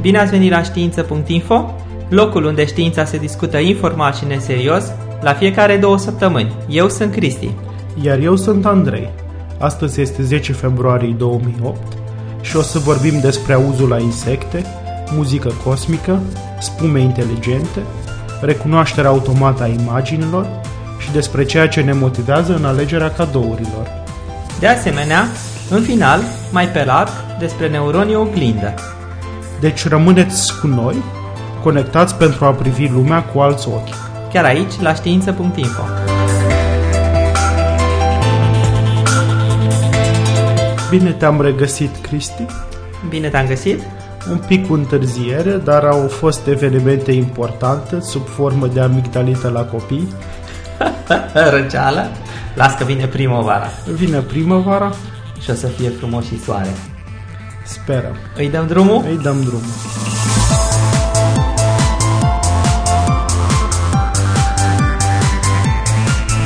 Bine ați venit la știință.info, locul unde știința se discută informal și neserios, la fiecare două săptămâni. Eu sunt Cristi. Iar eu sunt Andrei. Astăzi este 10 februarie 2008 și o să vorbim despre auzul la insecte, muzică cosmică, spume inteligente, recunoașterea automată a imaginilor și despre ceea ce ne motivează în alegerea cadourilor. De asemenea, în final, mai pe larg, despre neuronii oglindă. Deci rămâneți cu noi, conectați pentru a privi lumea cu alți ochi. Chiar aici, la știință.info. Bine te-am regăsit, Cristi. Bine te-am găsit? Un pic cu întârziere, dar au fost evenimente importante sub formă de amigdalită la copii. Răceală? Las că vine primăvara Vine primăvara, și o să fie frumos și soare. Sperăm. Îi dăm drumul? Îi dăm drumul.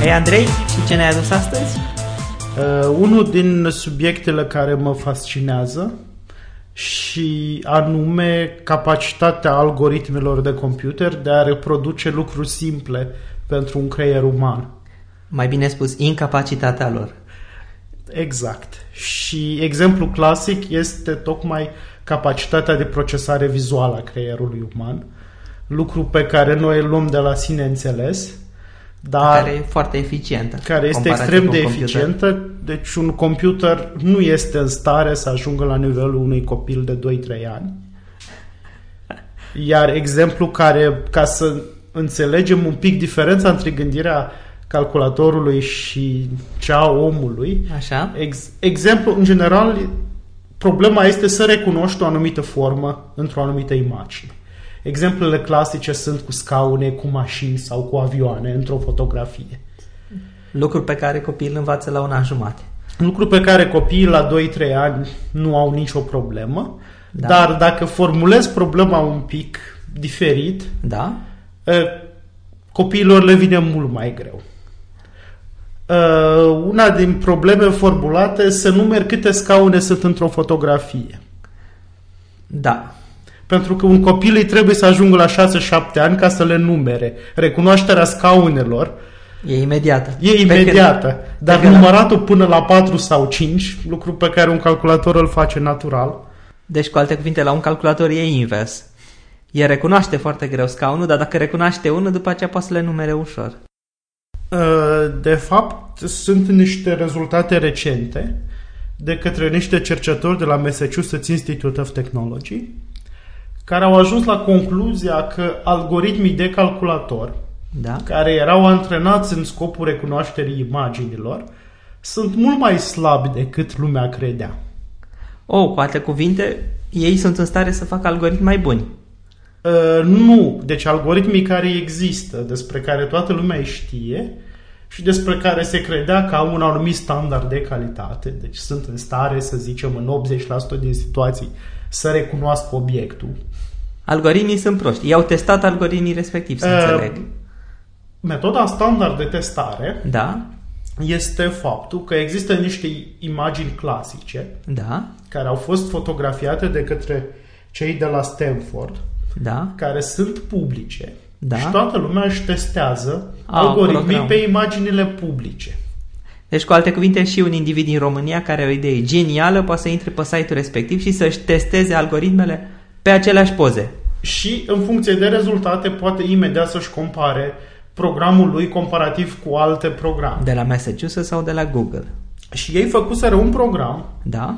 Ei, Andrei, și ce ne-ai adus astăzi? Uh, unul din subiectele care mă fascinează și anume capacitatea algoritmelor de computer de a reproduce lucruri simple pentru un creier uman. Mai bine spus, incapacitatea lor. Exact. Și exemplu clasic este tocmai capacitatea de procesare vizuală a creierului uman, lucru pe care noi îl luăm de la sine înțeles, dar care e foarte eficientă. care este comparativ extrem cu de un computer. eficientă, deci un computer nu este în stare să ajungă la nivelul unui copil de 2-3 ani. Iar exemplu care, ca să înțelegem un pic diferența între gândirea calculatorului și cea a omului, Așa? ex, exemplu, în general, problema este să recunoști o anumită formă într-o anumită imagine. Exemplele clasice sunt cu scaune, cu mașini sau cu avioane într-o fotografie. Lucruri pe care copiii îl învață la un an jumate. Lucru pe care copiii la 2-3 ani nu au nicio problemă, Da. da. dar dacă formulezi problema un pic diferit, Da? eh, copiilor le vine mult mai greu. Eh, Una din probleme formulate să numeri câte scaune sunt într-o fotografie. Da. Pentru că un copil îi trebuie să ajungă la 6-7 ani ca să le numere. Recunoașterea scaunelor E imediată. e Pe imediată, când- dar pe când- număratul până la 4 sau 5, lucru pe care un calculator îl face natural, Deci, cu alte cuvinte, la un calculator e invers. El recunoaște foarte greu scaunul, dar dacă recunoaște unul, după aceea poate să le numere ușor. Uh, De fapt, sunt niște rezultate recente de către niște cercetători de la Massachusetts Institute of Technology care au ajuns la concluzia că algoritmii de calculator Da? care erau antrenați în scopul recunoașterii imaginilor sunt mult mai slabi decât lumea credea. Oh, cu alte cuvinte, ei sunt în stare să facă algoritmi mai buni. Uh, nu, deci algoritmii care există, despre care toată lumea îi știe și despre care se credea că au un anumit standard de calitate, deci sunt în stare, să zicem, în 80% din situații să recunoască obiectul. Algoritmii sunt proști. Ei au testat algoritmii respectiv, să Uh, înțeleg. Metoda standard de testare Da? este faptul că există niște imagini clasice Da? care au fost fotografiate de către cei de la Stanford, Da? care sunt publice Da. și toată lumea își testează Ah, algoritmii program. pe imaginile publice. Deci, cu alte cuvinte, și un individ din România care are o idee genială poate să intre pe site-ul respectiv și să-și testeze algoritmele pe aceleași poze. Și în funcție de rezultate poate imediat să-și compare programul lui comparativ cu alte programe. De la Massachusetts sau de la Google. Și ei făcuseră un program Da?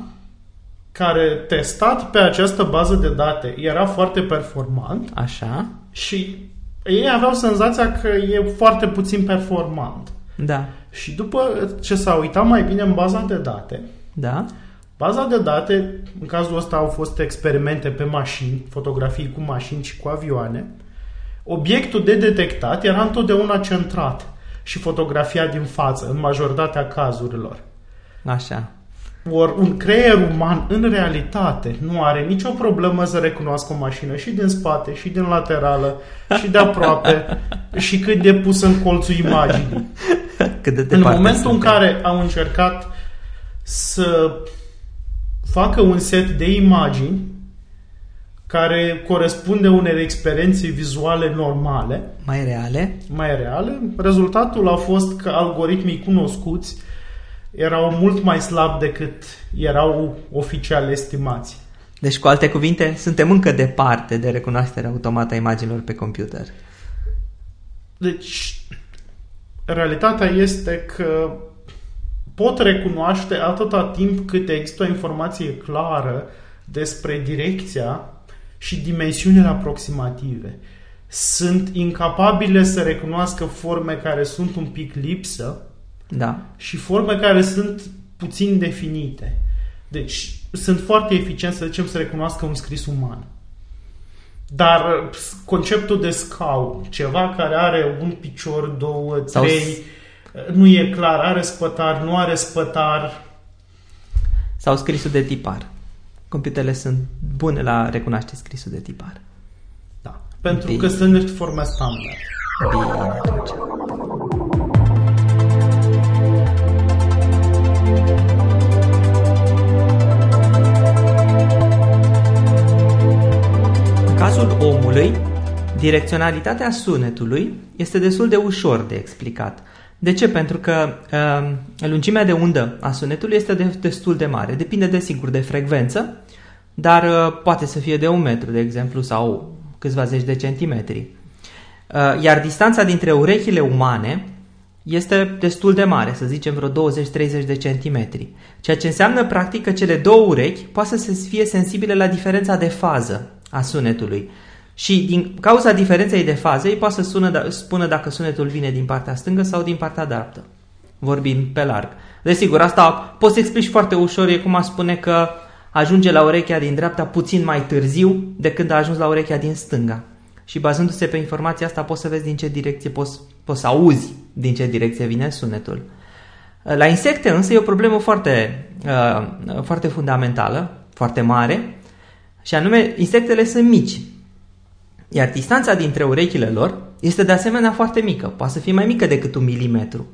Care testat pe această bază de date era foarte performant Așa? și ei aveau senzația că e foarte puțin performant. Da. Și după ce s-a uitat mai bine în baza de date, Da? baza de date, în cazul ăsta au fost experimente pe mașini, fotografii cu mașini și cu avioane, obiectul de detectat era întotdeauna centrat și fotografia din față, în majoritatea cazurilor. Așa. Ori un creier uman, în realitate, nu are nicio problemă să recunoască o mașină și din spate, și din laterală, și de aproape, și când e pus în colțul imaginii. Cât de În departe momentul în suntem. care au încercat să facă un set de imagini care corespunde unei experiențe vizuale normale, Mai reale. mai reale. Rezultatul a fost că algoritmii cunoscuți erau mult mai slabi decât erau oficial estimați. Deci, cu alte cuvinte, suntem încă departe de recunoașterea automată a imaginilor pe computer. Deci, realitatea este că pot recunoaște atâta timp cât există o informație clară despre direcția și dimensiunile aproximative. Sunt incapabile să recunoască forme care sunt un pic lipsă Da. și forme care sunt puțin definite. Deci sunt foarte eficienți, să zicem, să recunoască un scris uman. Dar uh, conceptul de scaun, ceva care are un picior, două, Sau trei, uh, nu e clar, are spătar, nu are spătar. Sau scrisul de tipar. Computerele sunt bune la recunoaște scrisul de tipar. Da. Pentru Bine. că sunt niște forme standard. Bine, atunci. În cazul omului, direcționalitatea sunetului este destul de ușor de explicat. De ce? Pentru că uh, lungimea de undă a sunetului este de, destul de mare. Depinde, desigur, de frecvență, dar uh, poate să fie de un metru, de exemplu, sau câțiva zeci de centimetri. Uh, Iar distanța dintre urechile umane este destul de mare, să zicem vreo 20-30 de centimetri. Ceea ce înseamnă practic că cele două urechi poate să fie sensibile la diferența de fază a sunetului. Și din cauza diferenței de fază, ei poate să sună, da, spună dacă sunetul vine din partea stângă sau din partea dreaptă. Vorbim pe larg. Desigur, asta poți să explici foarte ușor, e cum a spune că ajunge la urechea din dreapta puțin mai târziu decât a ajuns la urechea din stânga. Și bazându-se pe informația asta poți să vezi din ce direcție poți, poți să auzi din ce direcție vine sunetul. La insecte însă e o problemă foarte, uh, foarte fundamentală, foarte mare, și anume insectele sunt mici. Iar distanța dintre urechile lor este de asemenea foarte mică, poate să fie mai mică decât un milimetru.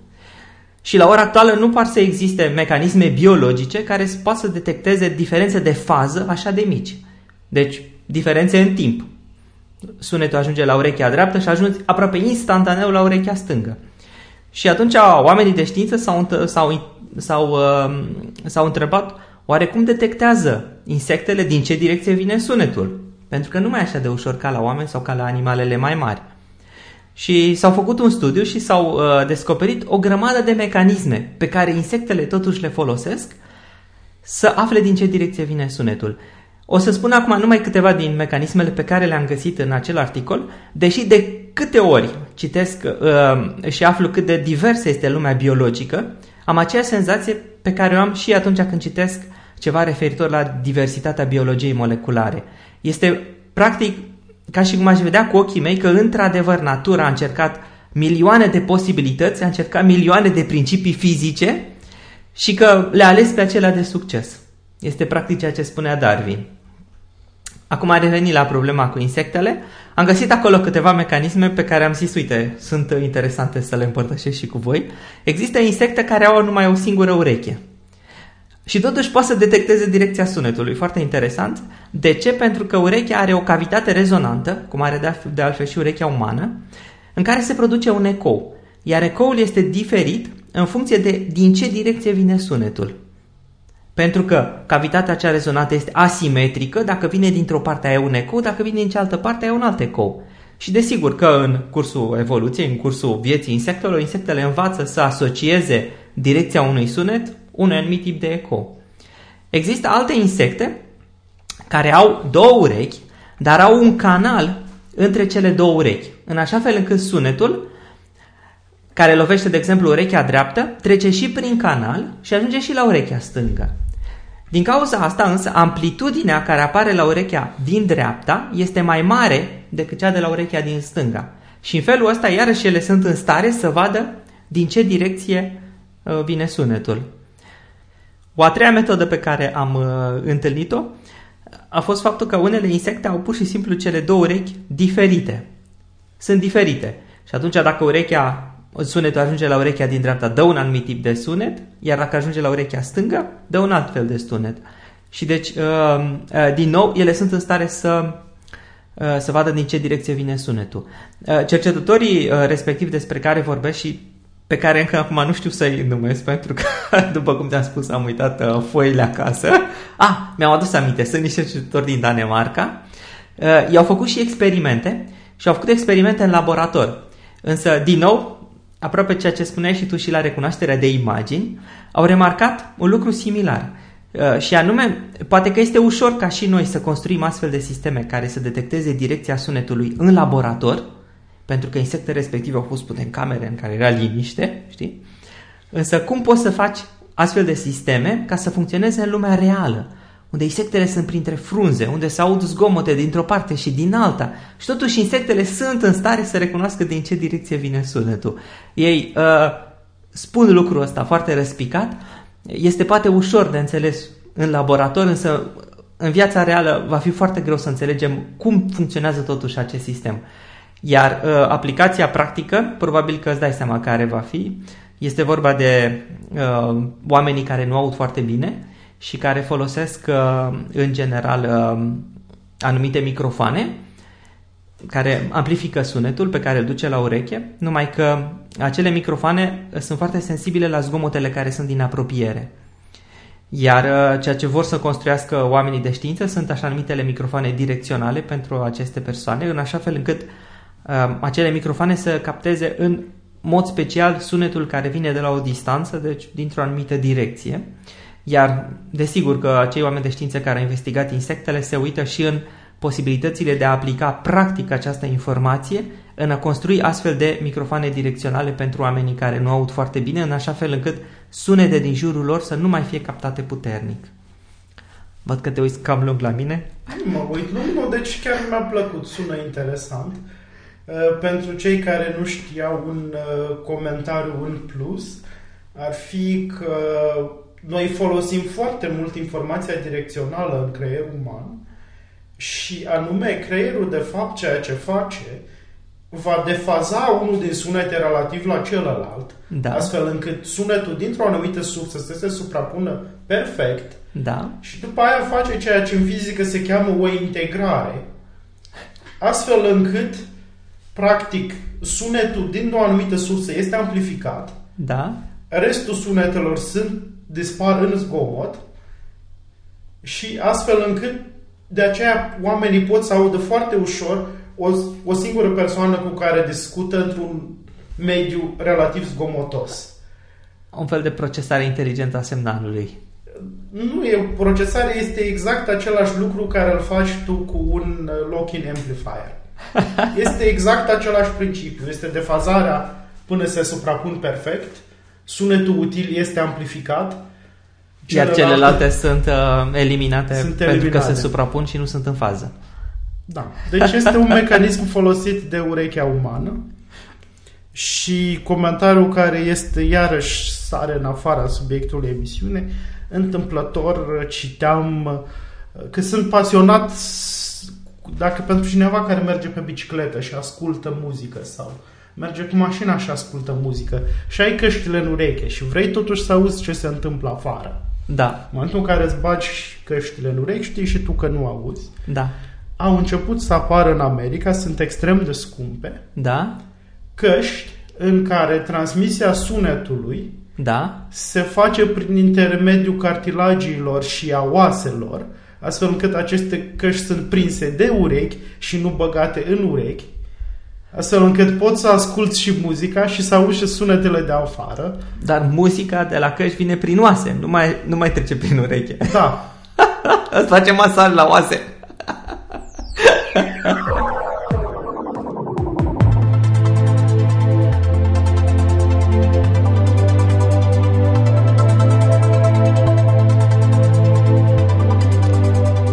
Și la ora actuală nu par să existe mecanisme biologice care să poată să detecteze diferențe de fază așa de mici. Deci, diferențe în timp. Sunetul ajunge la urechea dreaptă și ajunge aproape instantaneu la urechea stângă. Și atunci oamenii de știință s-au, s-au, s-au, uh, s-au întrebat oare cum detectează insectele din ce direcție vine sunetul? Pentru că nu mai e așa de ușor ca la oameni sau ca la animalele mai mari. Și s-au făcut un studiu și s-au uh, descoperit o grămadă de mecanisme pe care insectele totuși le folosesc să afle din ce direcție vine sunetul. O să spun acum numai câteva din mecanismele pe care le-am găsit în acel articol, deși de câte ori citesc uh, și aflu cât de diversă este lumea biologică, am aceeași senzație pe care o am și atunci când citesc ceva referitor la diversitatea biologiei moleculare. Este practic ca și cum aș vedea cu ochii mei că într-adevăr natura a încercat milioane de posibilități, a încercat milioane de principii fizice și că le-a ales pe acelea de succes. Este practic ceea ce spunea Darwin. Acum a revenit la problema cu insectele. Am găsit acolo câteva mecanisme pe care am zis, uite, sunt interesante să le împărtășesc și cu voi. Există insecte care au numai o singură ureche. Și totuși poate să detecteze direcția sunetului. Foarte interesant. De ce? Pentru că urechea are o cavitate rezonantă, cum are de altfel și urechea umană, în care se produce un ecou. Iar ecoul este diferit în funcție de din ce direcție vine sunetul. Pentru că cavitatea cea rezonată este asimetrică, dacă vine dintr-o parte ai un ecou, dacă vine din cealaltă parte ai un alt ecou. Și desigur că în cursul evoluției, în cursul vieții insectelor, insectele învață să asocieze direcția unui sunet unui anumit tip de ecou. Există alte insecte care au două urechi, dar au un canal între cele două urechi, în așa fel încât sunetul care lovește, de exemplu, urechea dreaptă, trece și prin canal și ajunge și la urechea stângă. Din cauza asta, însă, amplitudinea care apare la urechea din dreapta este mai mare decât cea de la urechea din stânga. Și în felul ăsta, iarăși, ele sunt în stare să vadă din ce direcție uh, vine sunetul. O a treia metodă pe care am uh, întâlnit-o a fost faptul că unele insecte au pur și simplu cele două urechi diferite. Sunt diferite. Și atunci dacă urechea sunetul ajunge la urechea din dreapta, dă un anumit tip de sunet, iar dacă ajunge la urechea stângă, dă un alt fel de sunet. Și deci, uh, uh, din nou, ele sunt în stare să uh, să vadă din ce direcție vine sunetul. Uh, cercetătorii uh, respectiv despre care vorbesc și pe care încă acum nu știu să-i numesc pentru că, după cum te-am spus, am uitat foile acasă. Ah, mi-am adus aminte, sunt niște cercetători din Danemarca. I-au făcut și experimente și au făcut experimente în laborator. Însă, din nou, aproape ceea ce spuneai și tu și la recunoașterea de imagini, au remarcat un lucru similar. Uh, și anume, poate că este ușor ca și noi să construim astfel de sisteme care să detecteze direcția sunetului în laborator, pentru că insectele respective au fost puse în camere în care era liniște, știi? Însă cum poți să faci astfel de sisteme ca să funcționeze în lumea reală? Unde insectele sunt printre frunze, unde se aud zgomote dintr-o parte și din alta și totuși insectele sunt în stare să recunoască din ce direcție vine sunetul. Ei uh, spun lucrul ăsta foarte răspicat, este poate ușor de înțeles în laborator, însă în viața reală va fi foarte greu să înțelegem cum funcționează totuși acest sistem. Iar uh, aplicația practică, probabil că îți dai seama care va fi, este vorba de uh, oamenii care nu aud foarte bine, și care folosesc uh, în general uh, anumite microfoane care amplifică sunetul pe care îl duce la ureche, numai că acele microfoane sunt foarte sensibile la zgomotele care sunt din apropiere. Iar uh, ceea ce vor să construiască oamenii de știință sunt așa numitele microfoane direcționale pentru aceste persoane, în așa fel încât uh, acele microfoane să capteze în mod special sunetul care vine de la o distanță, deci dintr-o anumită direcție. Iar, desigur că acei oameni de știință care au investigat insectele se uită și în posibilitățile de a aplica practic această informație în a construi astfel de microfoane direcționale pentru oamenii care nu aud foarte bine, în așa fel încât sunete din jurul lor să nu mai fie captate puternic. Văd că te uiți cam lung la mine. Mă uit lung, nu, deci chiar mi-a plăcut, sună interesant. Uh, pentru cei care nu știau un uh, comentariu în plus, ar fi că noi folosim foarte mult informația direcțională în creierul uman și anume creierul de fapt ceea ce face va defaza unul din sunete relativ la celălalt, da. astfel încât sunetul dintr-o anumită sursă să se suprapună perfect da. și după aia face ceea ce în fizică se cheamă o integrare, astfel încât practic sunetul din o anumită sursă este amplificat, da. restul sunetelor sunt dispar în zgomot și astfel încât de aceea oamenii pot să audă foarte ușor o, o singură persoană cu care discută într-un mediu relativ zgomotos. Un fel de procesare inteligentă a semnalului. Nu, e, procesare este exact același lucru care îl faci tu cu un uh, lock-in amplifier. Este exact același principiu. Este defazarea până se suprapun perfect sunetul util este amplificat. Iar celelalte sunt uh, eliminate sunt pentru eliminate. că se suprapun și nu sunt în fază. Da. Deci este un mecanism folosit de urechea umană și comentariul care este iarăși sare în afara subiectului emisiune, întâmplător citeam uh, că sunt pasionat dacă pentru cineva care merge pe bicicletă și ascultă muzică sau merge cu mașina și ascultă muzică și ai căștile în ureche și vrei totuși să auzi ce se întâmplă afară. Da. În momentul în care îți bagi căștile în urechi, știi și tu că nu auzi. Da. Au început să apară în America, sunt extrem de scumpe. Da. Căști în care transmisia sunetului da. se face prin intermediul cartilagiilor și a oaselor, astfel încât aceste căști sunt prinse de urechi și nu băgate în urechi astfel încât pot să ascult și muzica și să auzi și sunetele de afară. Dar muzica de la căști vine prin oase, nu mai, nu mai trece prin ureche. Da. Îți face masaj la oase.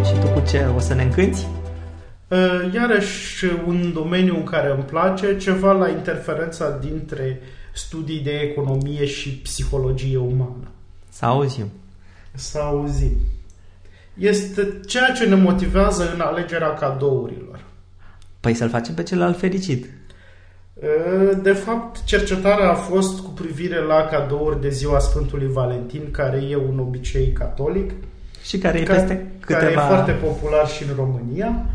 și tu cu ce? O să ne încânti? Uh, iarăși un domeniu în care îmi place, ceva la interferența dintre studii de economie și psihologie umană. Să auzim. Să auzim. Este ceea ce ne motivează în alegerea cadourilor. Păi să-l facem pe celălalt fericit. Uh, de fapt, cercetarea a fost cu privire la cadouri de ziua Sfântului Valentin, care e un obicei catolic. Și care e peste câteva... Care e foarte popular și în România.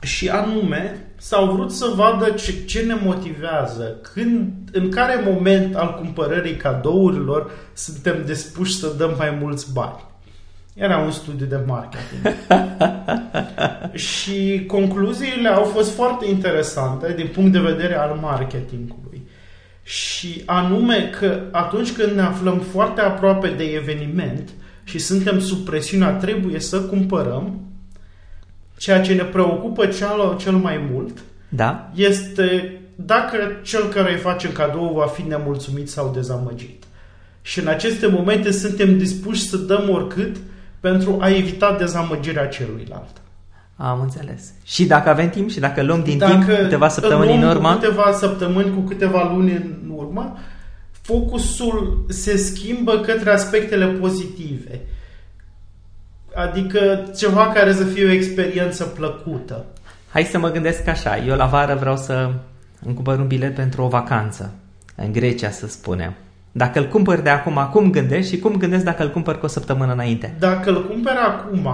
Și anume s-au vrut să vadă ce, ce ne motivează, când, în care moment al cumpărării cadourilor suntem dispuși să dăm mai mulți bani. Era un studiu de marketing. și concluziile au fost foarte interesante din punct de vedere al marketingului. Și anume că atunci când ne aflăm foarte aproape de eveniment și suntem sub presiunea trebuie să cumpărăm, ceea ce ne preocupă cel, cel mai mult da. este dacă cel care îi face cadou va fi nemulțumit sau dezamăgit. Și în aceste momente suntem dispuși să dăm oricât pentru a evita dezamăgirea celuilalt. Am înțeles. Și dacă avem timp și dacă luăm din dacă timp câteva săptămâni în urmă... câteva săptămâni, cu câteva luni în urmă, focusul se schimbă către aspectele pozitive. Adică ceva care să fie o experiență plăcută. Hai să mă gândesc așa. Eu la vară vreau să îmi cumpăr un bilet pentru o vacanță. În Grecia, să spunem. Dacă îl cumpăr de acum, cum gândesc și cum gândesc dacă îl cumpăr cu o săptămână înainte? Dacă îl cumpăr acum,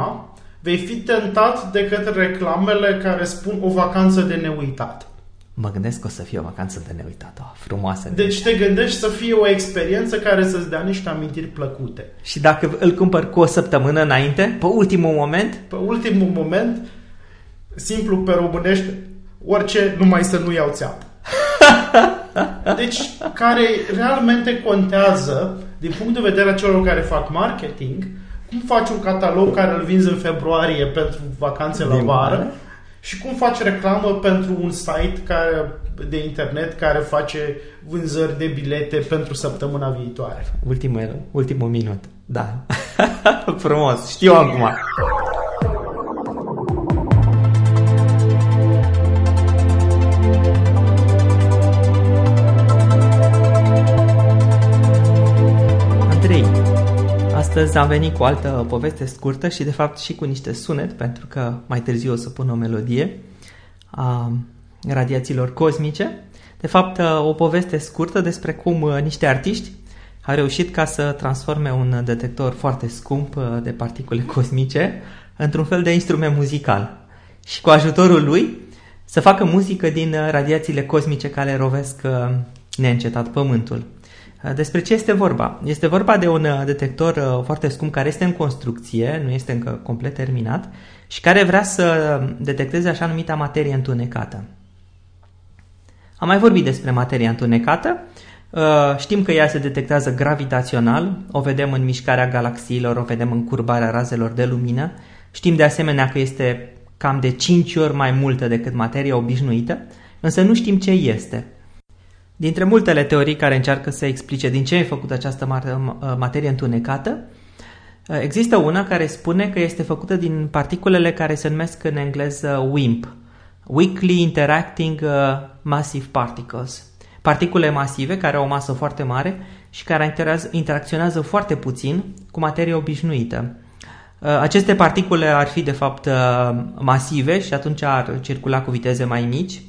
vei fi tentat de către reclamele care spun o vacanță de neuitat. Mă gândesc că o să fie o vacanță de neuitat, o frumoasă. Deci te gândești să fie o experiență care să-ți dea niște amintiri plăcute. Și dacă îl cumpăr cu o săptămână înainte, pe ultimul moment? Pe ultimul moment, simplu pe românește, orice, numai să nu iau țeapă. Deci, care realmente contează, din punct de vedere a celor care fac marketing, cum faci un catalog care îl vinzi în februarie pentru vacanțe la vară și cum faci reclamă pentru un site care, de internet care face vânzări de bilete pentru săptămâna viitoare. Ultimul, ultimul minut, da. Frumos, știu acum. Astăzi am venit cu o altă poveste scurtă și de fapt și cu niște sunet, pentru că mai târziu o să pun o melodie a radiațiilor cosmice. De fapt, o poveste scurtă despre cum uh, niște artiști au reușit ca să transforme un detector foarte scump uh, de particule cosmice într-un fel de instrument muzical. Și cu ajutorul lui să facă muzică din uh, radiațiile cosmice care rovesc neîncetat Pământul. Despre ce este vorba? Este vorba de un uh, detector uh, foarte scump care este în construcție, nu este încă complet terminat și care vrea să detecteze așa numita materie întunecată. Am mai vorbit despre materia întunecată. Uh, știm că ea se detectează gravitațional, o vedem în mișcarea galaxiilor, o vedem în curbarea razelor de lumină. Știm de asemenea că este cam de 5 ori mai multă decât materia obișnuită, însă nu știm ce este. Dintre multele teorii care încearcă să explice din ce e făcută această materie întunecată, există una care spune că este făcută din particulele care se numesc în engleză WIMP, Weakly Interacting uh, Massive Particles, particule masive care au o masă foarte mare și care interacționează foarte puțin cu materie obișnuită. Uh, aceste particule ar fi de fapt uh, masive și atunci ar circula cu viteze mai mici.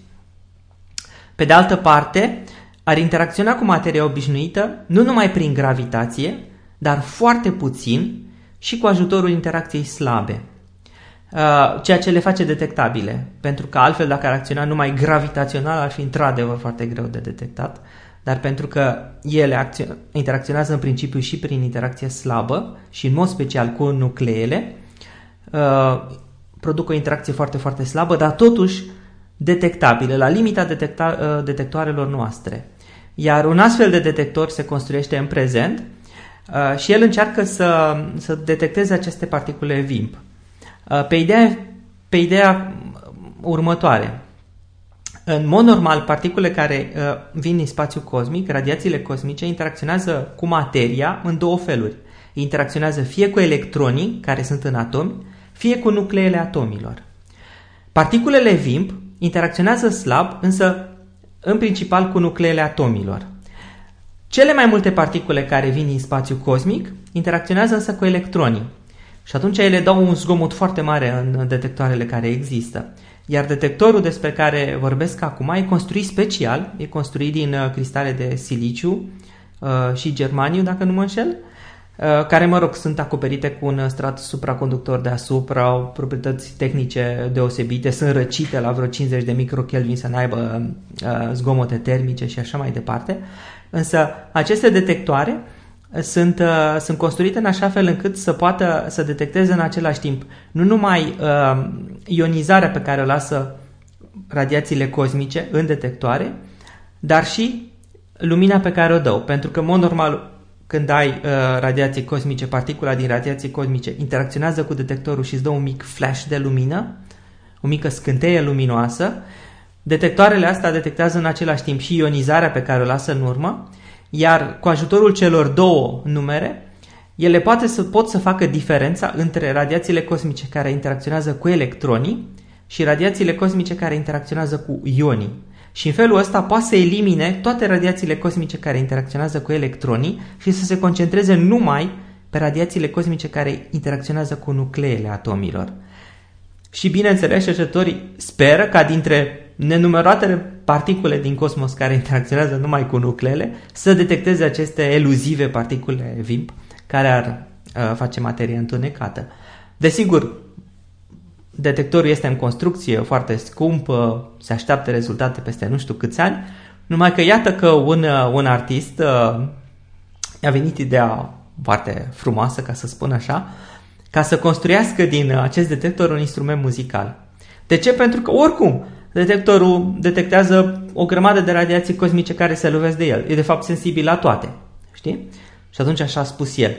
Pe de altă parte, ar interacționa cu materia obișnuită nu numai prin gravitație, dar foarte puțin și cu ajutorul interacției slabe, uh, ceea ce le face detectabile, pentru că altfel dacă ar acționa numai gravitațional ar fi într-adevăr foarte greu de detectat, dar pentru că ele interacționează în principiu și prin interacție slabă și în mod special cu nucleele, uh, produc o interacție foarte, foarte slabă, dar totuși detectabile, la limita detecta, uh, detectoarelor noastre. Iar un astfel de detector se construiește în prezent uh, și el încearcă să, să detecteze aceste particule VIMP. Uh, pe ideea, pe ideea următoare, în mod normal, particule care uh, vin din spațiu cosmic, radiațiile cosmice, interacționează cu materia în două feluri. Interacționează fie cu electronii, care sunt în atomi, fie cu nucleele atomilor. Particulele VIMP interacționează slab, însă în principal cu nucleele atomilor. Cele mai multe particule care vin din spațiu cosmic interacționează însă cu electronii și atunci ele dau un zgomot foarte mare în detectoarele care există. Iar detectorul despre care vorbesc acum e construit special, e construit din uh, cristale de siliciu uh, și germaniu, dacă nu mă înșel, uh, care, mă rog, sunt acoperite cu un strat supraconductor deasupra, au proprietăți tehnice deosebite, sunt răcite la vreo 50 de microkelvin să n-aibă uh, zgomote termice și așa mai departe. Însă aceste detectoare sunt, uh, sunt construite în așa fel încât să poată să detecteze în același timp nu numai uh, ionizarea pe care o lasă radiațiile cosmice în detectoare, dar și lumina pe care o dă. Pentru că, în mod normal, când ai uh, radiații cosmice, particula din radiații cosmice interacționează cu detectorul și îți dă un mic flash de lumină, o mică scânteie luminoasă, detectoarele astea detectează în același timp și ionizarea pe care o lasă în urmă, iar cu ajutorul celor două numere, ele poate să, pot să facă diferența între radiațiile cosmice care interacționează cu electronii și radiațiile cosmice care interacționează cu ionii. Și în felul ăsta poate să elimine toate radiațiile cosmice care interacționează cu electronii și să se concentreze numai pe radiațiile cosmice care interacționează cu nucleele atomilor. Și bineînțeles, cercetătorii speră ca dintre nenumăratele particule din cosmos care interacționează numai cu nucleele să detecteze aceste eluzive particule VIMP care ar uh, face materie întunecată. Desigur, detectorul este în construcție, foarte scump, se așteaptă rezultate peste nu știu câți ani, numai că iată că un, uh, un artist uh, a venit ideea foarte frumoasă, ca să spun așa, ca să construiască din acest detector un instrument muzical. De ce? Pentru că oricum detectorul detectează o grămadă de radiații cosmice care se lovesc de el. E de fapt sensibil la toate. Știi? Și atunci așa a spus el.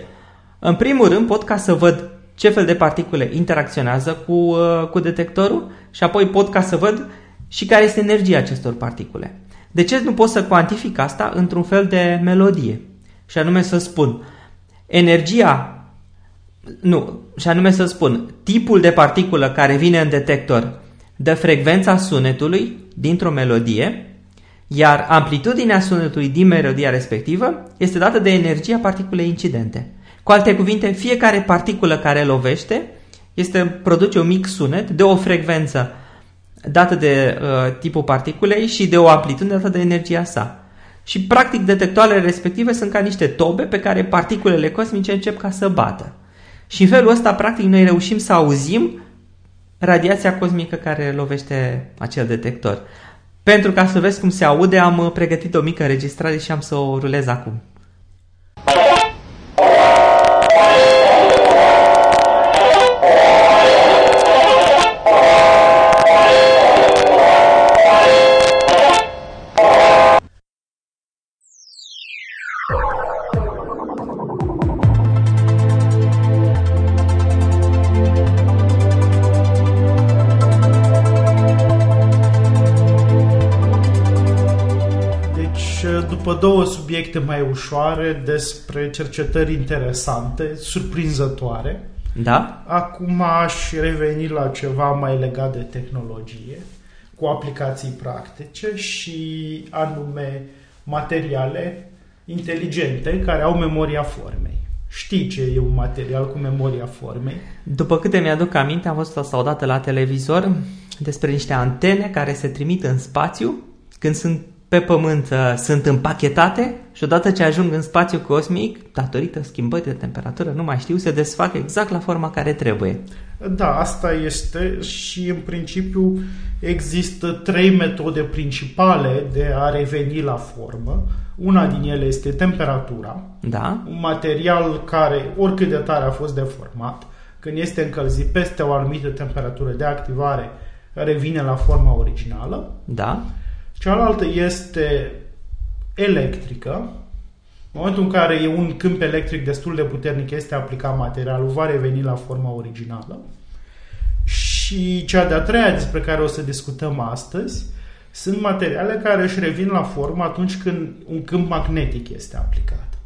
În primul rând pot ca să văd ce fel de particule interacționează cu, uh, cu detectorul și apoi pot ca să văd și care este energia acestor particule. De ce nu pot să cuantific asta într-un fel de melodie? Și anume să spun energia, nu, și anume să spun tipul de particulă care vine în detector dă frecvența sunetului dintr-o melodie, iar amplitudinea sunetului din melodia respectivă este dată de energia particulei incidente. Cu alte cuvinte, fiecare particulă care lovește este, produce un mic sunet de o frecvență dată de uh, tipul particulei și de o amplitudine dată de energia sa. Și practic detectoarele respective sunt ca niște tobe pe care particulele cosmice încep ca să bată. Și în felul ăsta, practic, noi reușim să auzim radiația cosmică care lovește acel detector. Pentru ca să vezi cum se aude, am pregătit o mică înregistrare și am să o rulez acum. Două subiecte mai ușoare despre cercetări interesante, surprinzătoare. Da? Acum aș reveni la ceva mai legat de tehnologie, cu aplicații practice și anume materiale inteligente care au memoria formei. Știi ce e un material cu memoria formei? După câte mi-aduc aminte, am văzut asta odată la televizor despre niște antene care se trimit în spațiu când sunt pe Pământ uh, sunt împachetate și odată ce ajung în spațiu cosmic, datorită schimbării de temperatură, nu mai știu, se desfac exact la forma care trebuie. Da, asta este și în principiu există trei metode principale de a reveni la formă. Una din ele este temperatura, da. un material care, oricât de tare a fost deformat, când este încălzit peste o anumită temperatură de activare, revine la forma originală. Da. Cealaltă este electrică. În momentul în care e un câmp electric destul de puternic, este aplicat materialul, va reveni la forma originală. Și cea de-a treia despre care o să discutăm astăzi sunt materiale care își revin la formă atunci când un câmp magnetic este aplicat.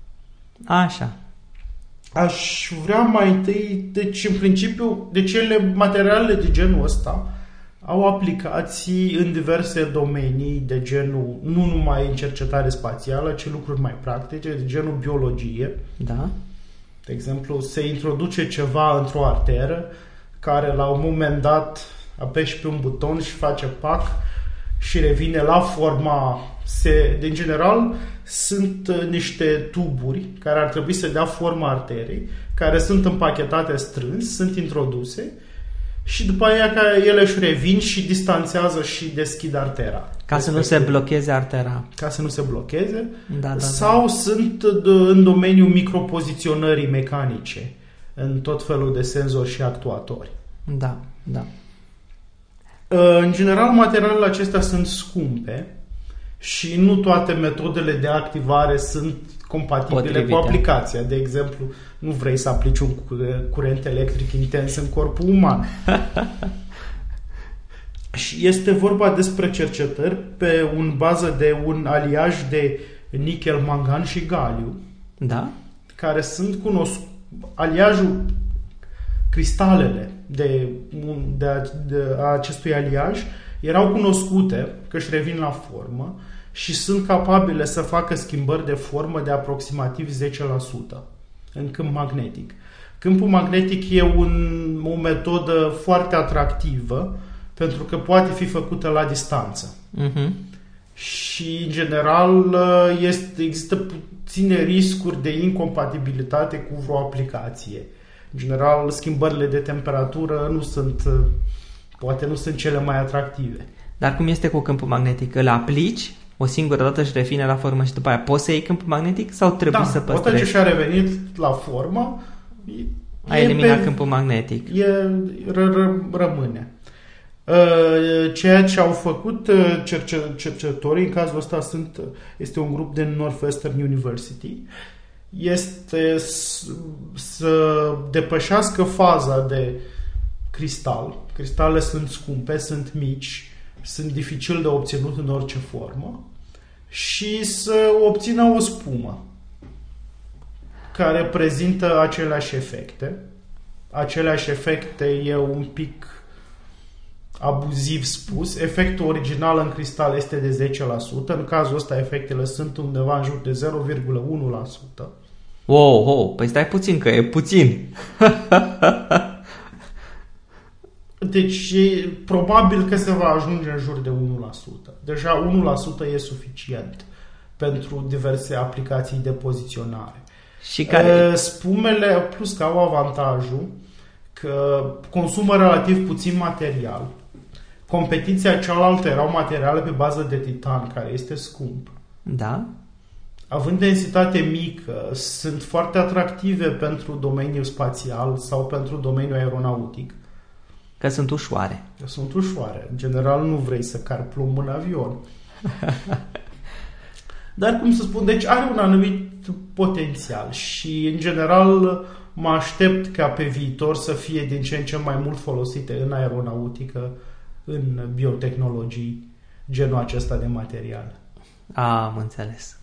Așa. Aș vrea mai întâi, deci în principiu, de cele materialele de genul ăsta au aplicații în diverse domenii de genul, nu numai în cercetare spațială, ci lucruri mai practice, de genul biologie. Da. De exemplu, se introduce ceva într-o arteră care la un moment dat apeși pe un buton și face pac și revine la forma se, de general sunt uh, niște tuburi care ar trebui să dea forma arterei, care sunt împachetate strâns, sunt introduse și după aia ca ele își revin și distanțează și deschid artera. Ca să nu se blocheze artera. Ca să nu se blocheze. Da, da, sau da. sunt în domeniul micropoziționării mecanice, în tot felul de senzori și actuatori. Da, da. În general, materialele acestea sunt scumpe și nu toate metodele de activare sunt compatibile Potrivite. cu aplicația. De exemplu, nu vrei să aplici un curent electric intens în corpul uman. și este vorba despre cercetări pe un bază de un aliaj de nichel, mangan și galiu. Da? Care sunt cunoscute. Aliajul, cristalele de, de, de a acestui aliaj erau cunoscute că își revin la formă și sunt capabile să facă schimbări de formă de aproximativ 10% în câmp magnetic. Câmpul magnetic e un, o metodă foarte atractivă pentru că poate fi făcută la distanță. Uh-huh. Și, în general, este, există puține riscuri de incompatibilitate cu vreo aplicație. În general, schimbările de temperatură nu sunt, poate nu sunt cele mai atractive. Dar cum este cu câmpul magnetic? Îl aplici o singură dată și revine la formă și după aia poți să iei câmpul magnetic sau trebuie da, să păstrezi? odată ce și-a revenit la formă, a eliminat pe, câmpul magnetic. E, r- r- rămâne. Uh, ceea ce au făcut uh, cercetătorii, în cazul ăsta sunt, este un grup din Northwestern University, este să depășească faza de cristal. Cristalele sunt scumpe, sunt mici, sunt dificil de obținut în orice formă și să obțină o spumă care prezintă aceleași efecte. Aceleași efecte e un pic abuziv spus. Efectul original în cristal este de 10%. În cazul ăsta efectele sunt undeva în jur de 0,1%. Wow, wow, păi stai puțin că e puțin. Deci probabil că se va ajunge în jur de 1%. Deja 1% e suficient pentru diverse aplicații de poziționare. Și care... Spumele, plus că au avantajul că consumă relativ puțin material. Competiția cealaltă erau materiale pe bază de titan, care este scump. Da. Având densitate mică, sunt foarte atractive pentru domeniul spațial sau pentru domeniul aeronautic. Că sunt ușoare. Că sunt ușoare. În general nu vrei să car plumb în avion. Dar, cum să spun, deci are un anumit potențial și, în general, mă aștept ca pe viitor să fie din ce în ce mai mult folosite în aeronautică, în biotehnologii, genul acesta de material. Am înțeles.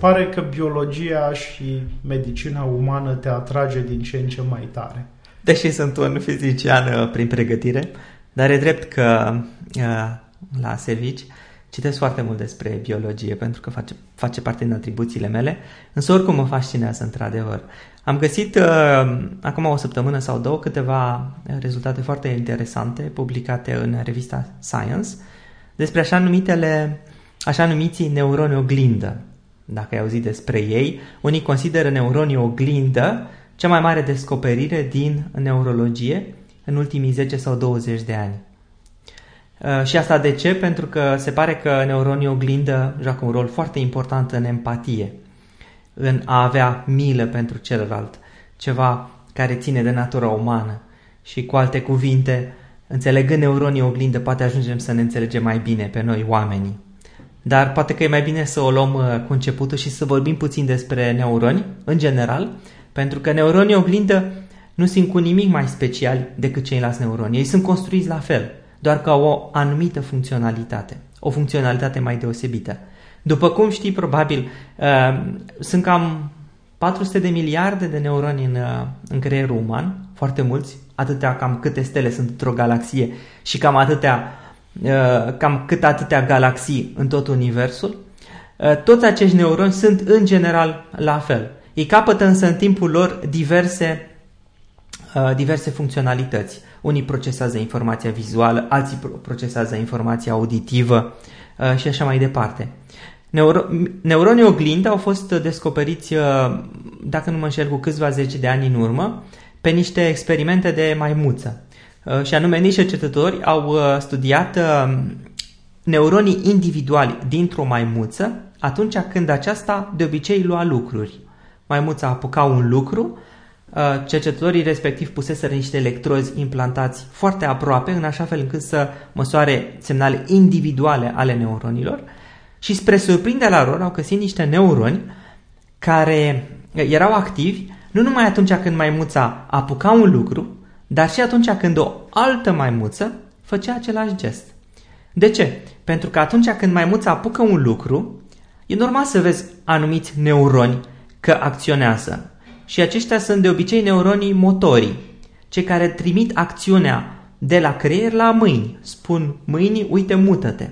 Pare că biologia și medicina umană te atrage din ce în ce mai tare. Deși sunt un fizician uh, prin pregătire, dar e drept că uh, la servici citesc foarte mult despre biologie pentru că face, face parte din atribuțiile mele, însă oricum mă fascinează într-adevăr. Am găsit uh, acum o săptămână sau două câteva rezultate foarte interesante publicate în revista Science despre așa numitele așa numiții neuroni oglindă dacă ai auzit despre ei, unii consideră neuronii oglindă cea mai mare descoperire din neurologie în ultimii 10 sau 20 de ani. Uh, și asta de ce? Pentru că se pare că neuronii oglindă joacă un rol foarte important în empatie, în a avea milă pentru celălalt, ceva care ține de natura umană. Și cu alte cuvinte, înțelegând neuronii oglindă, poate ajungem să ne înțelegem mai bine pe noi oamenii. Dar poate că e mai bine să o luăm uh, cu începutul și să vorbim puțin despre neuroni, în general, pentru că neuronii oglindă nu sunt cu nimic mai special decât ceilalți neuroni. Ei sunt construiți la fel, doar că au o anumită funcționalitate, o funcționalitate mai deosebită. După cum știi, probabil, uh, sunt cam 400 de miliarde de neuroni în, uh, în creierul uman, foarte mulți, atâtea cam câte stele sunt într-o galaxie și cam atâtea uh, cam cât atâtea galaxii în tot universul. Uh, toți acești neuroni sunt în general la fel. Ei capătă însă în timpul lor diverse, uh, diverse funcționalități. Unii procesează informația vizuală, alții procesează informația auditivă și așa mai departe. Neuro- neuronii oglindă au fost descoperiți, dacă nu mă înșel, cu câțiva zeci de ani în urmă, pe niște experimente de maimuță. Uh, și anume niște cercetători au uh, studiat uh, neuronii individuali dintr-o maimuță atunci când aceasta de obicei lua lucruri. Maimuța apuca un lucru, cercetătorii respectiv puseseră niște electrozi implantați foarte aproape, în așa fel încât să măsoare semnale individuale ale neuronilor și spre surprinderea lor au găsit niște neuroni care erau activi nu numai atunci când maimuța apuca un lucru, dar și atunci când o altă maimuță făcea același gest. De ce? Pentru că atunci când maimuța apucă un lucru, e normal să vezi anumiți neuroni că acționează. Și aceștia sunt de obicei neuronii motorii, cei care trimit acțiunea de la creier la mâini. Spun mâinii, uite, mută-te.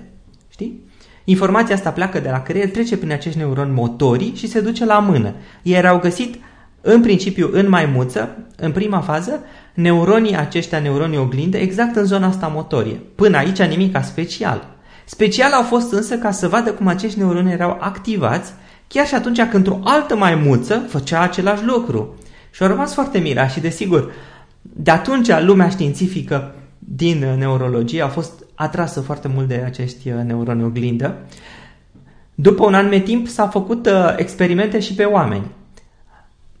Știi? Informația asta pleacă de la creier, trece prin acești neuroni motorii și se duce la mână. Ei erau găsit în principiu în maimuță, în prima fază, neuronii aceștia, neuronii oglindă, exact în zona asta motorie. Până aici nimic special. Special au fost însă ca să vadă cum acești neuroni erau activați chiar și atunci când o altă maimuță făcea același lucru. Și au rămas foarte mirați și desigur, de atunci lumea științifică din neurologie a fost atrasă foarte mult de acești uh, neuroni oglindă. După un an de timp s-a făcut uh, experimente și pe oameni.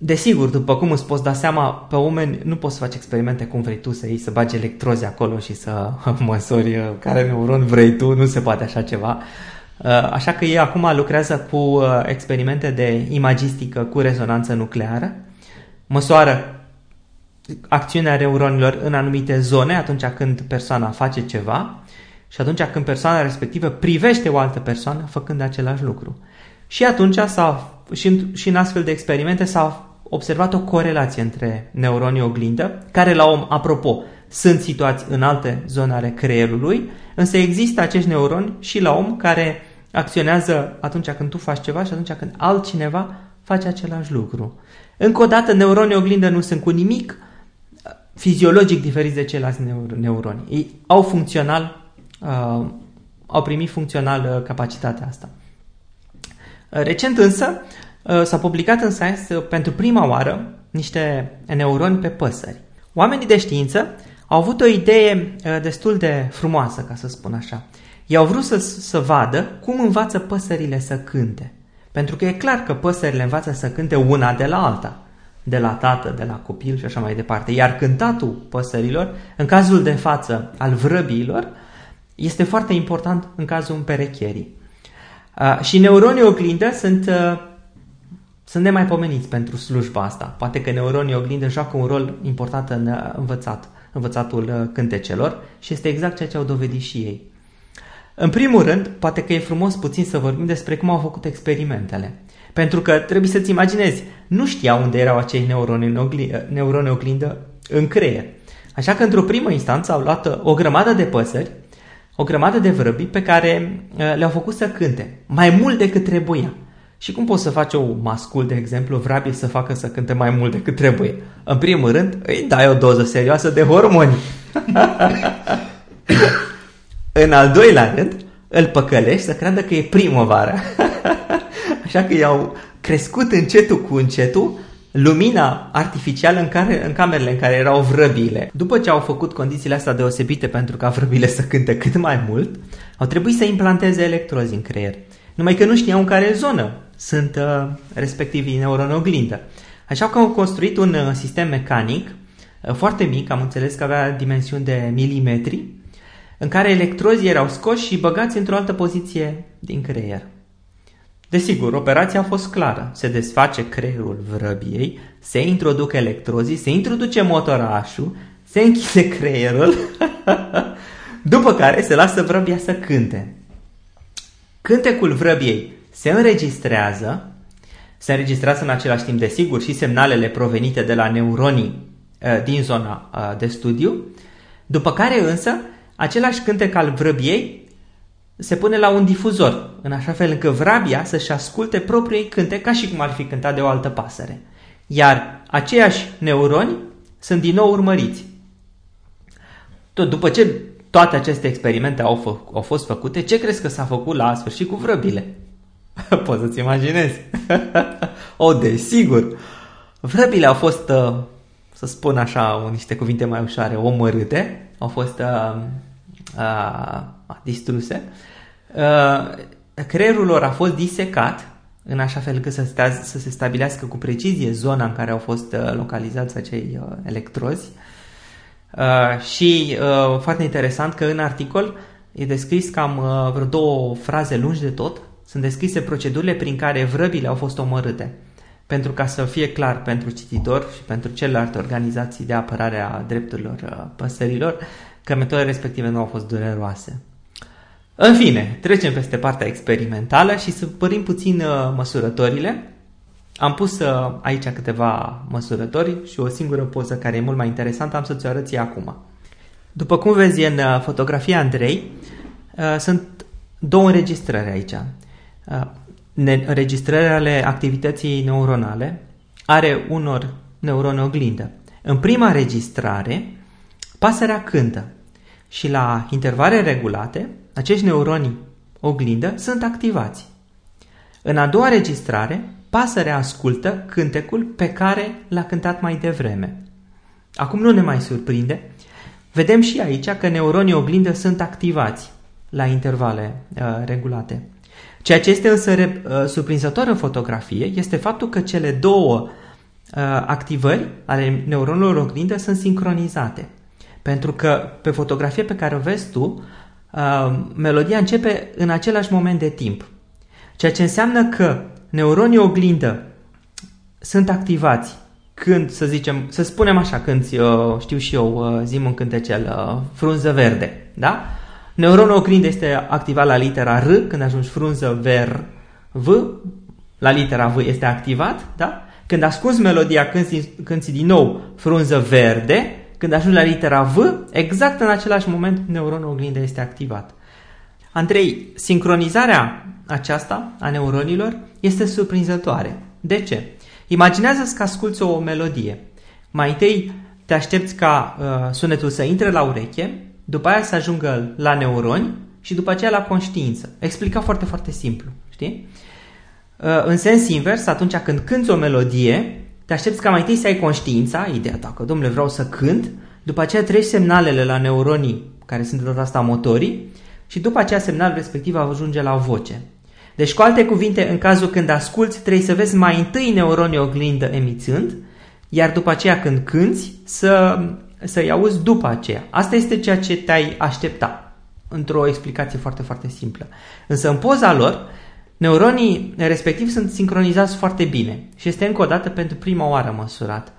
Desigur, după cum îți poți da seama, pe oameni nu poți să faci experimente cum vrei tu, să iei, să bagi electrozi acolo și să măsori uh, care neuron vrei tu, nu se poate așa ceva. Uh, așa că ei acum lucrează cu uh, experimente de imagistică cu rezonanță nucleară, măsoară acțiunea neuronilor în anumite zone atunci când persoana face ceva și atunci când persoana respectivă privește o altă persoană făcând același lucru. Și atunci s-a, și, în, și în astfel de experimente s-a observat o corelație între neuronii oglindă, care la om, apropo, sunt situați în alte zone ale creierului, însă există acești neuroni și la om care acționează atunci când tu faci ceva și atunci când altcineva face același lucru. Încă o dată, neuronii oglindă nu sunt cu nimic fiziologic diferiți de ceilalți neuroni. Ei au funcțional, uh, au primit funcțional uh, capacitatea asta. Recent însă, Uh, s-a publicat în Science uh, pentru prima oară niște neuroni pe păsări. Oamenii de știință au avut o idee uh, destul de frumoasă, ca să spun așa. Ei au vrut să, să vadă cum învață păsările să cânte. Pentru că e clar că păsările învață să cânte una de la alta. De la tată, de la copil și așa mai departe. Iar cântatul păsărilor, în cazul de față al vrăbiilor, este foarte important în cazul împerecherii. Uh, și neuronii oglindă sunt uh, sunt nemaipomeniți pentru slujba asta. Poate că neuronii oglindă joacă un rol important în uh, învățat, învățatul uh, cântecelor și este exact ceea ce au dovedit și ei. În primul rând, poate că e frumos puțin să vorbim despre cum au făcut experimentele. Pentru că trebuie să-ți imaginezi, nu știau unde erau acei neuroni, ogli, uh, neuroni oglindă în creier. Așa că într-o primă instanță au luat o grămadă de păsări, o grămadă de vrăbi pe care le-au făcut să cânte, mai mult decât trebuia. Și cum poți să faci o mascul, de exemplu, vrabil să facă să cânte mai mult decât trebuie? În primul rând, îi dai o doză serioasă de hormoni. în al doilea rând, îl păcălești să creadă că e primăvară. Așa că i-au crescut încetul cu încetul lumina artificială în, care, în camerele în care erau vrăbile. După ce au făcut condițiile astea deosebite pentru ca vrăbile să cânte cât mai mult, au trebuit să implanteze electrozi în creier. Numai că nu știau în care zonă sunt uh, respectivii neuroni oglindă. Așa că au construit un uh, sistem mecanic uh, foarte mic, am înțeles că avea dimensiuni de milimetri, în care electrozii erau scoși și băgați într-o altă poziție din creier. Desigur, operația a fost clară. Se desface creierul vrăbiei, se introduc electrozii, se introduce motorașul, se închide creierul, după care se lasă vrăbia să cânte. Cântecul vrăbiei se înregistrează, se înregistrează în același timp, desigur, și semnalele provenite de la neuronii uh, din zona uh, de studiu, după care însă același cântec al vrăbiei se pune la un difuzor, în așa fel încât vrabia să-și asculte propriul cântec ca și cum ar fi cântat de o altă pasăre. Iar aceiași neuroni sunt din nou urmăriți. Tot după ce toate aceste experimente au, fă, au fost făcute, ce crezi că s-a făcut la sfârșit cu vrăbile? Poți să-ți imaginezi. o, desigur. Vrăbile au fost, uh, să spun așa, niște cuvinte mai ușoare, omorâte, au fost uh, uh, distruse. Uh, creierul lor a fost disecat în așa fel încât să, stea, să se stabilească cu precizie zona în care au fost uh, localizați acei uh, electrozi. Uh, și uh, foarte interesant că în articol e descris cam uh, vreo două fraze lungi de tot, sunt descrise procedurile prin care vrăbile au fost omorâte. Pentru ca să fie clar pentru cititor și pentru celelalte organizații de apărare a drepturilor uh, păsărilor că metodele respective nu au fost dureroase. În fine, trecem peste partea experimentală și să părim puțin uh, măsurătorile. Am pus uh, aici câteva măsurători și o singură poză care e mult mai interesantă, am să ți-o arăt acum. După cum vezi în uh, fotografia Andrei, sunt două înregistrări aici. Înregistrări ale activității neuronale are unor neuroni oglindă. În prima înregistrare, pasărea cântă și la intervale regulate acești neuroni oglindă sunt activați. În a doua registrare, pasărea ascultă cântecul pe care l-a cântat mai devreme. Acum nu ne mai surprinde, vedem și aici că neuronii oglindă sunt activați la intervale uh, regulate. Ceea ce este însă uh, surprinzător în fotografie este faptul că cele două uh, activări ale neuronilor oglindă sunt sincronizate. Pentru că pe fotografie pe care o vezi tu, Uh, melodia începe în același moment de timp. Ceea ce înseamnă că neuronii oglindă sunt activați când, să zicem, să spunem așa, când, uh, știu și eu, uh, zim un cântecel, frunză verde, da? Neuronul oglindă este activat la litera R, când ajungi frunză ver, V, la litera V este activat, da? Când asculti melodia, când, când din nou frunză verde, când ajungi la litera V, exact în același moment neuronul oglindă este activat. Andrei, sincronizarea aceasta a neuronilor este surprinzătoare. De ce? Imaginează-ți că asculți o melodie. Mai întâi te aștepți ca uh, sunetul să intre la ureche, după aia să ajungă la neuroni și după aceea la conștiință. Explica foarte, foarte simplu, știi? Uh, în sens invers, atunci când cânti o melodie, te aștepți ca mai întâi să ai conștiința, ideea ta că, domnule, vreau să cânt, după aceea treci semnalele la neuronii, care sunt de data asta motorii, și după aceea semnalul respectiv ajunge la voce. Deci, cu alte cuvinte, în cazul când asculți, trebuie să vezi mai întâi neuronii oglindă emițând, iar după aceea când cânți, să, să-i auzi după aceea. Asta este ceea ce te-ai aștepta, într-o explicație foarte, foarte simplă. Însă în poza lor, Neuronii respectiv sunt sincronizați foarte bine și este încă o dată pentru prima oară măsurat.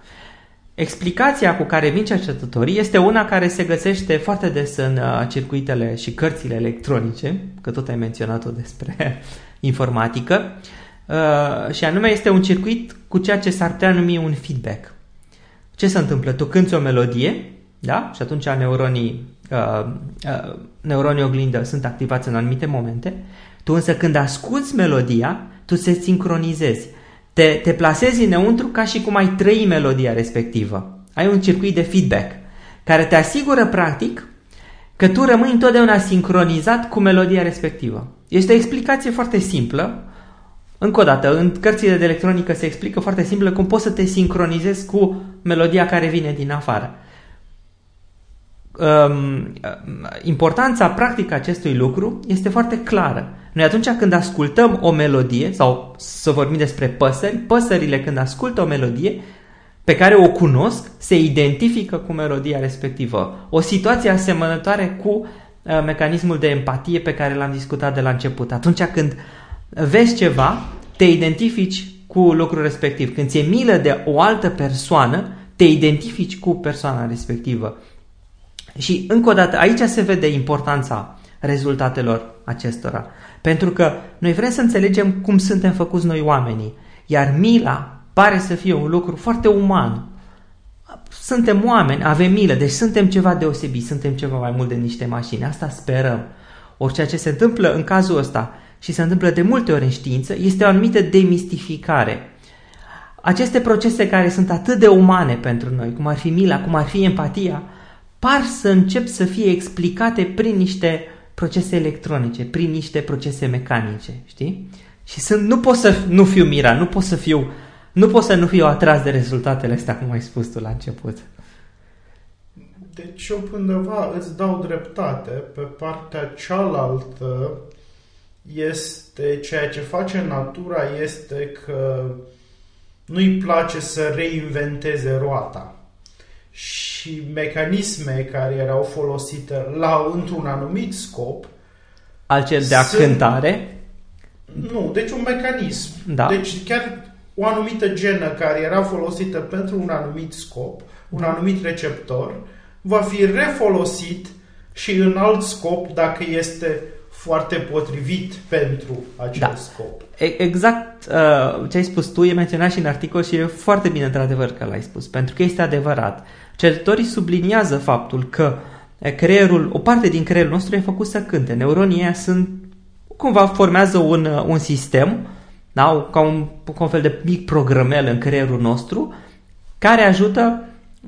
Explicația cu care vin cercetătorii este una care se găsește foarte des în uh, circuitele și cărțile electronice, că tot ai menționat-o despre informatică, uh, și anume este un circuit cu ceea ce s-ar putea numi un feedback. Ce se întâmplă? Tu cânti o melodie, da? Și atunci neuronii, uh, uh, neuronii oglindă sunt activați în anumite momente tu însă când asculți melodia, tu se sincronizezi. Te, te plasezi înăuntru ca și cum ai trăi melodia respectivă. Ai un circuit de feedback care te asigură practic că tu rămâi întotdeauna sincronizat cu melodia respectivă. Este o explicație foarte simplă. Încă o dată, în cărțile de electronică se explică foarte simplu cum poți să te sincronizezi cu melodia care vine din afară. Um, importanța practică acestui lucru este foarte clară. Noi atunci când ascultăm o melodie, sau să vorbim despre păsări, păsările când ascultă o melodie pe care o cunosc, se identifică cu melodia respectivă. O situație asemănătoare cu uh, mecanismul de empatie pe care l-am discutat de la început. Atunci când vezi ceva, te identifici cu lucrul respectiv. Când ți-e milă de o altă persoană, te identifici cu persoana respectivă. Și încă o dată, aici se vede importanța rezultatelor acestora. Pentru că noi vrem să înțelegem cum suntem făcuți noi oamenii, iar mila pare să fie un lucru foarte uman. Suntem oameni, avem milă, deci suntem ceva deosebit, suntem ceva mai mult de niște mașini. Asta sperăm. Orice ce se întâmplă în cazul ăsta și se întâmplă de multe ori în știință, este o anumită demistificare. Aceste procese care sunt atât de umane pentru noi, cum ar fi mila, cum ar fi empatia, par să încep să fie explicate prin niște procese electronice, prin niște procese mecanice, știi? Și sunt, nu pot să nu fiu mirat, nu pot să fiu, nu pot să nu fiu atras de rezultatele astea, cum ai spus tu la început. Deci eu undeva îți dau dreptate. Pe partea cealaltă este ceea ce face natura este că nu-i place să reinventeze roata. Și mecanisme care erau folosite la într-un anumit scop al cel de a sunt... cântare? Nu, deci un mecanism. Da. Deci chiar o anumită genă care era folosită pentru un anumit scop, un anumit receptor, va fi refolosit și în alt scop dacă este foarte potrivit pentru acel da. scop. Exact uh, ce ai spus tu e menționat și în articol și e foarte bine într-adevăr că l-ai spus, pentru că este adevărat. Cercetătorii subliniază faptul că creierul, o parte din creierul nostru e făcut să cânte. Neuronii ăia sunt, cumva formează un, uh, un sistem, da? ca, un, ca un fel de mic programel în creierul nostru, care, ajută,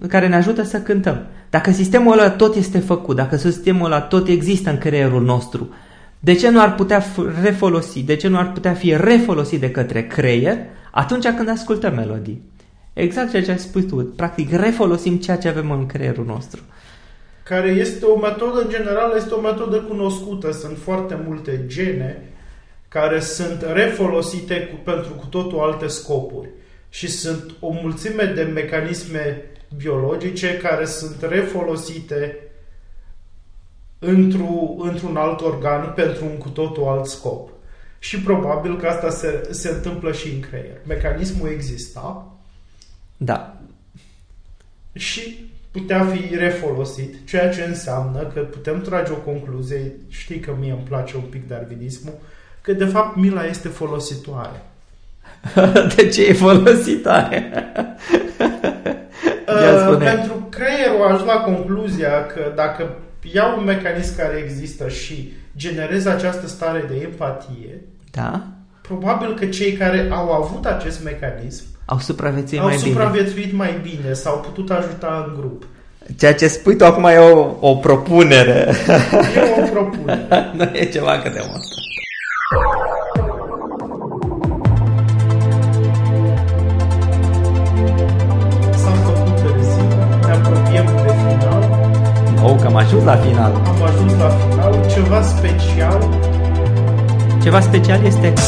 care ne ajută să cântăm. Dacă sistemul ăla tot este făcut, dacă sistemul ăla tot există în creierul nostru, de ce nu ar putea refolosi, de ce nu ar putea fi refolosit de către creier atunci când ascultăm melodii? Exact ceea ce ai spus tu. Practic, refolosim ceea ce avem în creierul nostru. Care este o metodă, în general, este o metodă cunoscută. Sunt foarte multe gene care sunt refolosite cu, pentru cu totul alte scopuri. Și sunt o mulțime de mecanisme biologice care sunt refolosite într-un, într-un alt organ pentru un cu totul alt scop. Și probabil că asta se, se întâmplă și în creier. Mecanismul exista. Da. Și putea fi refolosit, ceea ce înseamnă că putem trage o concluzie, știi că mie îmi place un pic darwinismul, că de fapt mila este folositoare. de ce e folositoare? uh, pentru creierul aș la concluzia că dacă iau un mecanism care există și generez această stare de empatie, da. probabil că cei care au avut acest mecanism au supraviețuit au mai supraviețuit bine. mai bine, s-au putut ajuta în grup. Ceea ce spui tu acum e o, o propunere. E o propunere. nu e ceva că de mult. Am ajuns la final. Am ajuns la final. Ceva special? Ceva special este că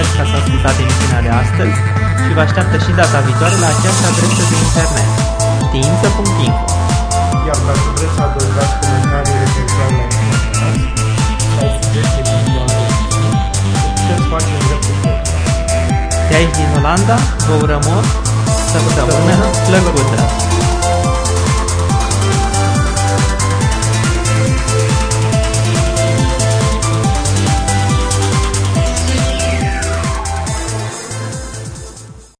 mulțumesc că ați ascultat emisiunea de astăzi și vă așteaptă și data viitoare la această adresă de internet știință.info Iar dacă vreți să adăugați comentarii referitor la sau sugestii puteți face în dreptul De aici din Olanda, vă urăm o săptămână plăcută!